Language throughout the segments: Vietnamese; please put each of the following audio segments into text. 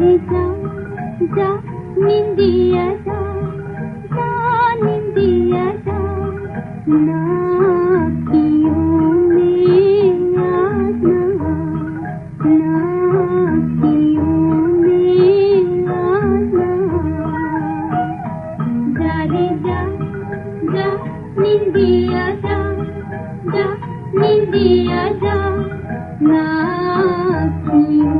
जा जा निंदिया जा जा निंदिया जा ना India ja, ja, India ja, na kiyo.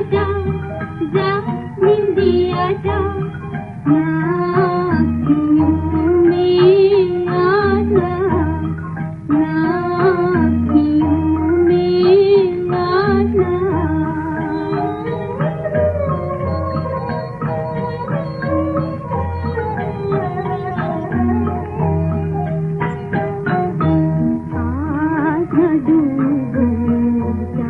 ada, jamin dia ada. Nak senyumi ada, nak senyumi ada. Ada duga